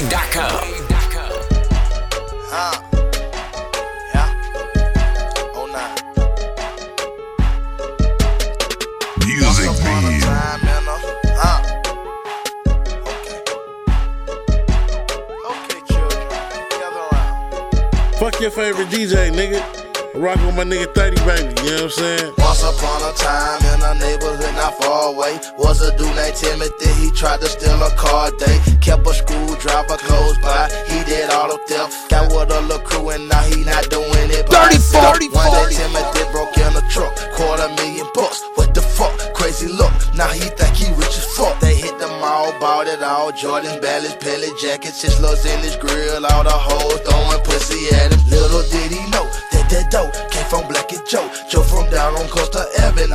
ZoneWave.com. Huh. Yeah. Oh, nah. Music Once upon a beat. time in a- huh. Okay. Okay, children. Gather around. Fuck your favorite DJ, nigga. I rock with my nigga 30 baby, you know what I'm saying? Once upon a time in a neighborhood not far away Was a dude named Timothy, he tried to steal a car day Kept a screwdriver close by, he did auto theft Got with a little crew and now he not doing it by Dirty himself. 40, One day Timothy broke in a truck, quarter million bucks. What the fuck, crazy look, now he think he rich as fuck. They hit the mall, bought it all, Jordan Ballas, Pellet jackets His slugs in his grill, all the hoes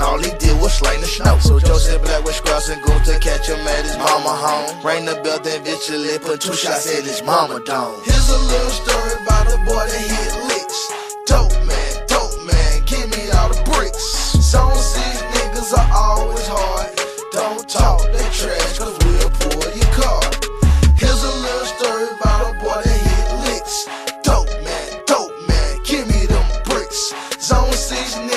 all he did was slang the snow. So Joseph Black scrubs and goons to catch him at his mama home. Rang the bell, then eventually put two shots in his mama dome. Here's a little story about a boy that hit licks. Dope man, dope man, give me all the bricks. Zone six niggas are always hard. Don't talk, they trash, cause we'll pull your car. Here's a little story about a boy that hit licks. Dope man, dope man, give me them bricks. Zone six niggas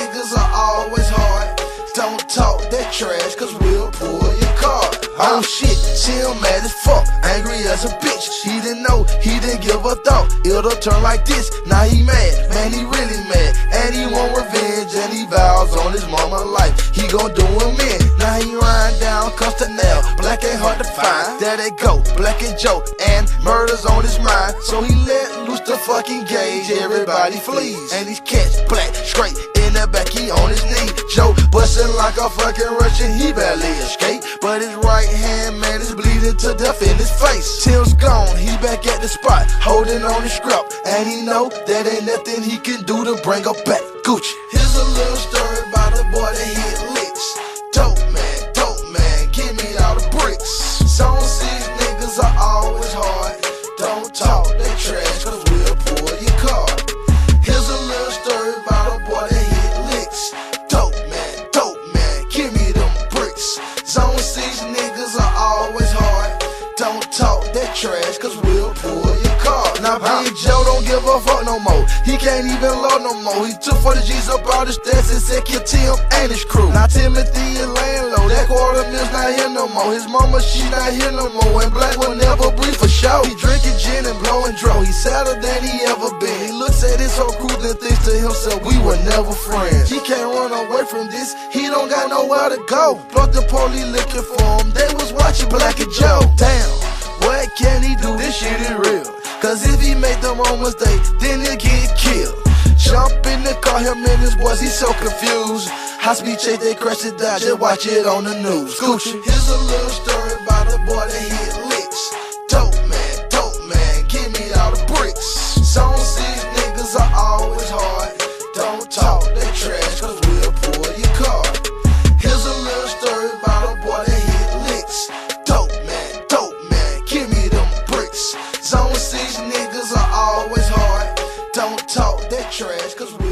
trash, cause we'll pull your car. Oh shit, chill mad as fuck, angry as a bitch. He didn't know, he didn't give a thought. It'll turn like this, now he mad, man, he really mad. And he want revenge, and he vows on his mama life. He gon' do him in. He riding black ain't hard to find. There they go, black and Joe, and murder's on his mind. So he let loose the fucking gauge, everybody flees. And these cats black, straight in the back, he on his knee. Joe bustin' like a fucking Russian, he barely escaped. But his right hand, man, is bleeding to death in his face. Till's gone, he back at the spot, holding on his scrap. And he know that ain't nothing he can do to bring her back. Gucci. Here's a little story about a boy that hit talk that trash, cause we'll pull your car. Now Big Joe don't give a fuck no more. He can't even love no more. He took 40 G's up all the stats and said kill Tim and his crew. Now Timothy is laying low. That quarter mill's not here no more. His mama, she not here no more. And Black will never breathe for show. He drinking gin and blowing dro. He's sadder than he ever been. He looks at his whole crew and thinks to himself, we were never friends. He can't run away from this. He don't got nowhere to go. Plus the police looking for him. They was watching Black and Joe. Damn. What can he do? This shit is real. Cause if he make the wrong mistake, then he'll get killed. Jump in the car, him and his boys, he's so confused. High speed chase, they crash it down, just watch it on the news. Gucci. Here's a little story about a boy that hit licks. Dope trash, cause we